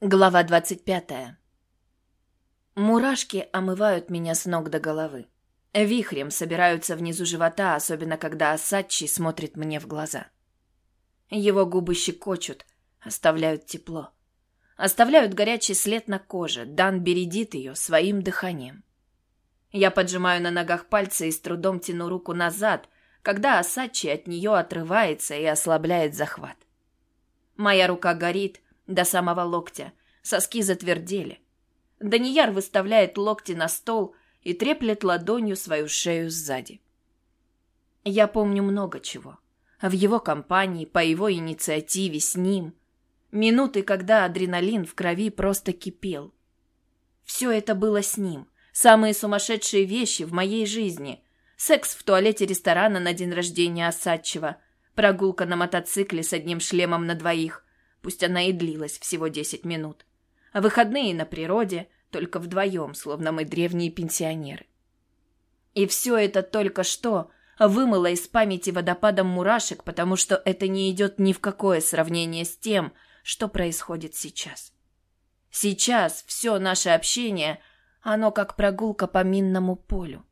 Глава двадцать пятая. Мурашки омывают меня с ног до головы. Вихрем собираются внизу живота, особенно когда Асачи смотрит мне в глаза. Его губы щекочут, оставляют тепло. Оставляют горячий след на коже, Дан бередит ее своим дыханием. Я поджимаю на ногах пальцы и с трудом тяну руку назад, когда Асачи от нее отрывается и ослабляет захват. Моя рука горит, до самого локтя. Соски затвердели. Данияр выставляет локти на стол и треплет ладонью свою шею сзади. Я помню много чего. В его компании, по его инициативе, с ним. Минуты, когда адреналин в крови просто кипел. Все это было с ним. Самые сумасшедшие вещи в моей жизни. Секс в туалете ресторана на день рождения Осадчева. Прогулка на мотоцикле с одним шлемом на двоих пусть она и длилась всего десять минут. А выходные на природе, только вдвоем, словно мы древние пенсионеры. И все это только что вымыло из памяти водопадом мурашек, потому что это не идет ни в какое сравнение с тем, что происходит сейчас. Сейчас все наше общение, оно как прогулка по минному полю.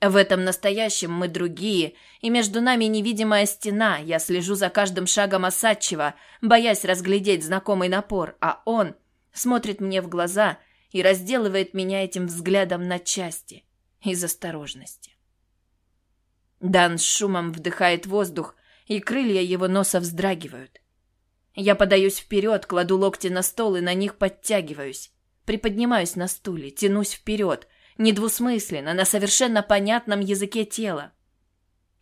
В этом настоящем мы другие, и между нами невидимая стена. Я слежу за каждым шагом Осадчева, боясь разглядеть знакомый напор, а он смотрит мне в глаза и разделывает меня этим взглядом на части из осторожности. Дан с шумом вдыхает воздух, и крылья его носа вздрагивают. Я подаюсь вперед, кладу локти на стол и на них подтягиваюсь. Приподнимаюсь на стуле, тянусь вперед — недвусмысленно, на совершенно понятном языке тела.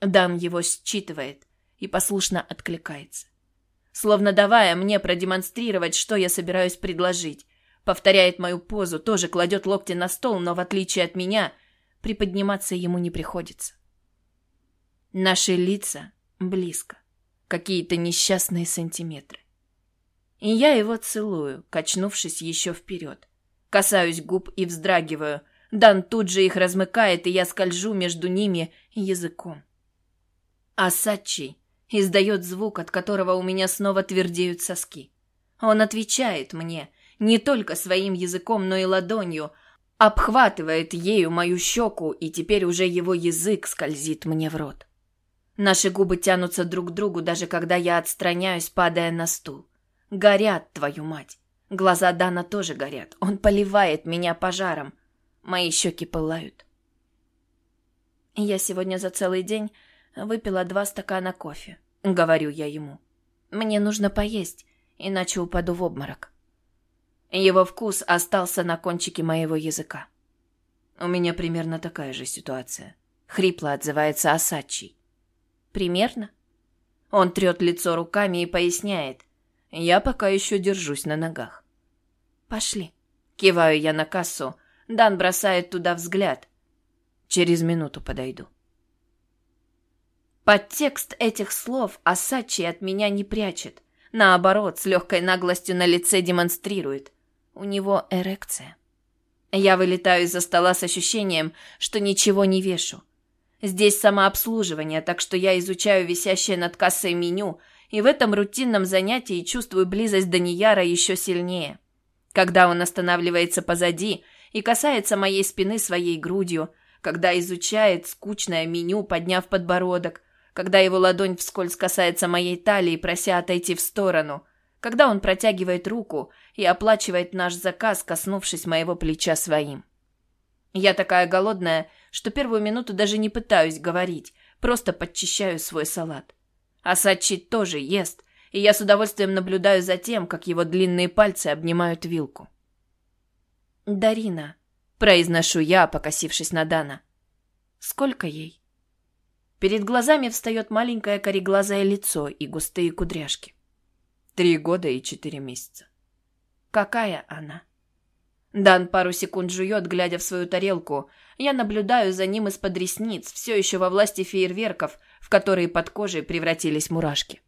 Дан его считывает и послушно откликается. Словно давая мне продемонстрировать, что я собираюсь предложить. Повторяет мою позу, тоже кладет локти на стол, но в отличие от меня, приподниматься ему не приходится. Наши лица близко, какие-то несчастные сантиметры. И я его целую, качнувшись еще вперед. Касаюсь губ и вздрагиваю, Дан тут же их размыкает, и я скольжу между ними языком. А Сачи издает звук, от которого у меня снова твердеют соски. Он отвечает мне не только своим языком, но и ладонью, обхватывает ею мою щеку, и теперь уже его язык скользит мне в рот. Наши губы тянутся друг к другу, даже когда я отстраняюсь, падая на стул. Горят, твою мать. Глаза Дана тоже горят. Он поливает меня пожаром. Мои щеки пылают. Я сегодня за целый день выпила два стакана кофе. Говорю я ему. Мне нужно поесть, иначе упаду в обморок. Его вкус остался на кончике моего языка. У меня примерно такая же ситуация. Хрипло отзывается Асачи. Примерно? Он трет лицо руками и поясняет. Я пока еще держусь на ногах. Пошли. Киваю я на кассу, Дан бросает туда взгляд. Через минуту подойду. Подтекст этих слов Асачи от меня не прячет. Наоборот, с легкой наглостью на лице демонстрирует. У него эрекция. Я вылетаю из-за стола с ощущением, что ничего не вешу. Здесь самообслуживание, так что я изучаю висящее над кассой меню, и в этом рутинном занятии чувствую близость Данияра еще сильнее. Когда он останавливается позади и касается моей спины своей грудью, когда изучает скучное меню, подняв подбородок, когда его ладонь вскользь касается моей талии, прося отойти в сторону, когда он протягивает руку и оплачивает наш заказ, коснувшись моего плеча своим. Я такая голодная, что первую минуту даже не пытаюсь говорить, просто подчищаю свой салат. А Сачи тоже ест, и я с удовольствием наблюдаю за тем, как его длинные пальцы обнимают вилку. «Дарина», — произношу я, покосившись на Дана. «Сколько ей?» Перед глазами встает маленькое кореглазое лицо и густые кудряшки. Три года и четыре месяца. Какая она? Дан пару секунд жует, глядя в свою тарелку. Я наблюдаю за ним из-под ресниц, все еще во власти фейерверков, в которые под кожей превратились мурашки.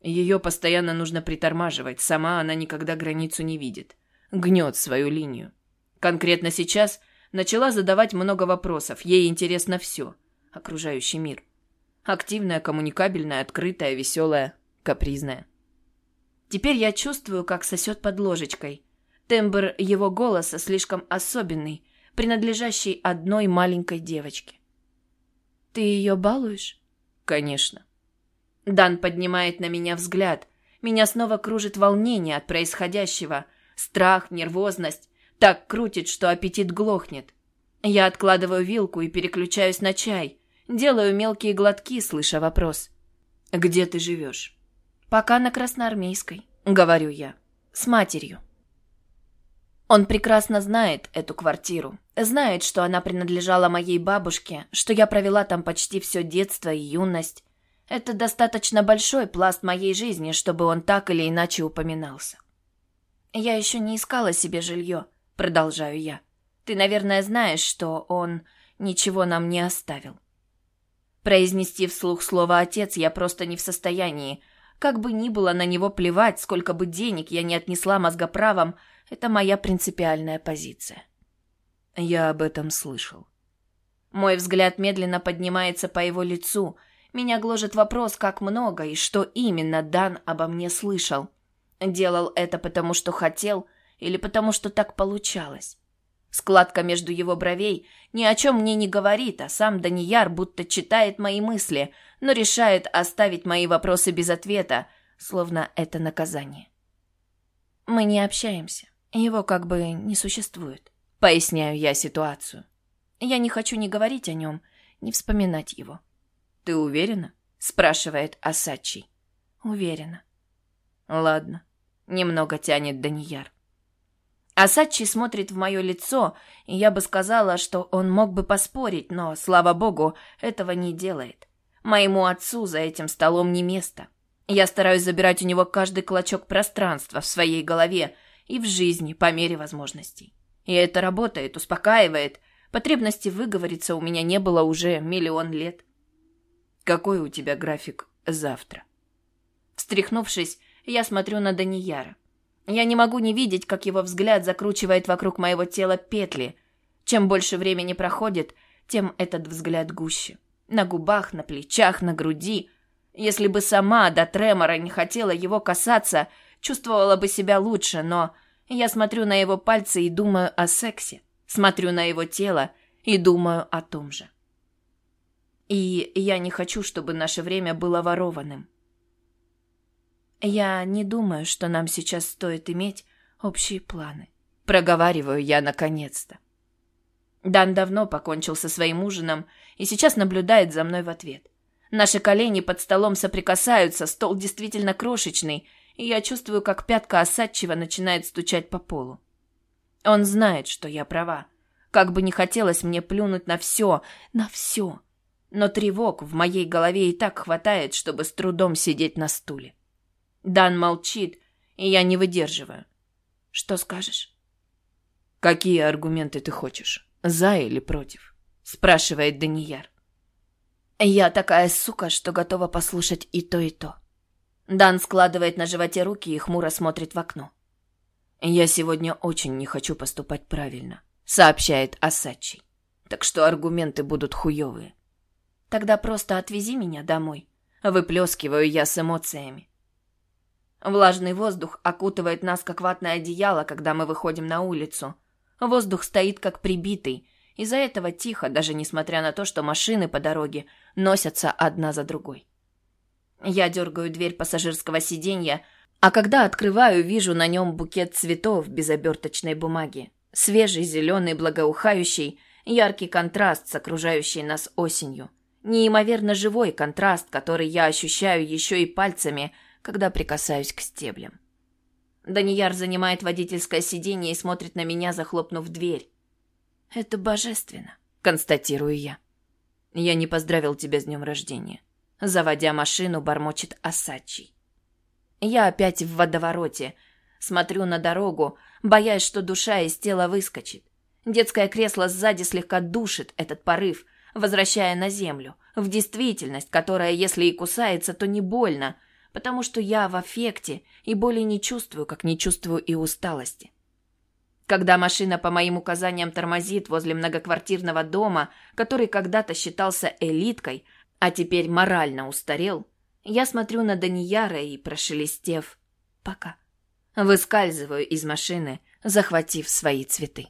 Ее постоянно нужно притормаживать, сама она никогда границу не видит гнет свою линию. Конкретно сейчас начала задавать много вопросов. Ей интересно все. Окружающий мир. Активная, коммуникабельная, открытая, веселая, капризная. Теперь я чувствую, как сосет под ложечкой. Тембр его голоса слишком особенный, принадлежащий одной маленькой девочке. «Ты ее балуешь?» «Конечно». Дан поднимает на меня взгляд. Меня снова кружит волнение от происходящего. Страх, нервозность. Так крутит, что аппетит глохнет. Я откладываю вилку и переключаюсь на чай. Делаю мелкие глотки, слыша вопрос. «Где ты живешь?» «Пока на Красноармейской», — говорю я. «С матерью». Он прекрасно знает эту квартиру. Знает, что она принадлежала моей бабушке, что я провела там почти все детство и юность. Это достаточно большой пласт моей жизни, чтобы он так или иначе упоминался. «Я еще не искала себе жилье», — продолжаю я. Ты, наверное, знаешь, что он ничего нам не оставил. Произнести вслух слово «отец» я просто не в состоянии. Как бы ни было на него плевать, сколько бы денег я не отнесла мозгоправом, это моя принципиальная позиция. Я об этом слышал. Мой взгляд медленно поднимается по его лицу. Меня гложет вопрос, как много и что именно Дан обо мне слышал. Делал это потому, что хотел, или потому, что так получалось. Складка между его бровей ни о чем мне не говорит, а сам Данияр будто читает мои мысли, но решает оставить мои вопросы без ответа, словно это наказание. Мы не общаемся. Его как бы не существует. Поясняю я ситуацию. Я не хочу ни говорить о нем, ни вспоминать его. «Ты уверена?» — спрашивает Асачи. «Уверена». «Ладно». Немного тянет Данияр. Асачи смотрит в мое лицо, и я бы сказала, что он мог бы поспорить, но, слава богу, этого не делает. Моему отцу за этим столом не место. Я стараюсь забирать у него каждый клочок пространства в своей голове и в жизни по мере возможностей. И это работает, успокаивает. Потребности выговориться у меня не было уже миллион лет. Какой у тебя график завтра? Встряхнувшись, я смотрю на Данияра. Я не могу не видеть, как его взгляд закручивает вокруг моего тела петли. Чем больше времени проходит, тем этот взгляд гуще. На губах, на плечах, на груди. Если бы сама до тремора не хотела его касаться, чувствовала бы себя лучше, но я смотрю на его пальцы и думаю о сексе. Смотрю на его тело и думаю о том же. И я не хочу, чтобы наше время было ворованным. Я не думаю, что нам сейчас стоит иметь общие планы. Проговариваю я наконец-то. Дан давно покончил со своим ужином и сейчас наблюдает за мной в ответ. Наши колени под столом соприкасаются, стол действительно крошечный, и я чувствую, как пятка осадчиво начинает стучать по полу. Он знает, что я права. Как бы не хотелось мне плюнуть на все, на все. Но тревог в моей голове и так хватает, чтобы с трудом сидеть на стуле. Дан молчит, и я не выдерживаю. Что скажешь? Какие аргументы ты хочешь? За или против? спрашивает Данияр. Я такая сука, что готова послушать и то, и то. Дан складывает на животе руки и хмуро смотрит в окно. Я сегодня очень не хочу поступать правильно, сообщает Асачи. Так что аргументы будут хуёвые. Тогда просто отвези меня домой. Выплескиваю я с эмоциями. Влажный воздух окутывает нас, как ватное одеяло, когда мы выходим на улицу. Воздух стоит, как прибитый. Из-за этого тихо, даже несмотря на то, что машины по дороге носятся одна за другой. Я дергаю дверь пассажирского сиденья, а когда открываю, вижу на нем букет цветов без оберточной бумаги. Свежий, зеленый, благоухающий, яркий контраст с окружающей нас осенью. Неимоверно живой контраст, который я ощущаю еще и пальцами – когда прикасаюсь к стеблям. Данияр занимает водительское сиденье и смотрит на меня, захлопнув дверь. «Это божественно», — констатирую я. «Я не поздравил тебя с днем рождения». Заводя машину, бормочет Асачий. Я опять в водовороте. Смотрю на дорогу, боясь, что душа из тела выскочит. Детское кресло сзади слегка душит этот порыв, возвращая на землю, в действительность, которая, если и кусается, то не больно, потому что я в аффекте и боли не чувствую, как не чувствую и усталости. Когда машина по моим указаниям тормозит возле многоквартирного дома, который когда-то считался элиткой, а теперь морально устарел, я смотрю на Данияра и, прошелестев, Пока. Выскальзываю из машины, захватив свои цветы.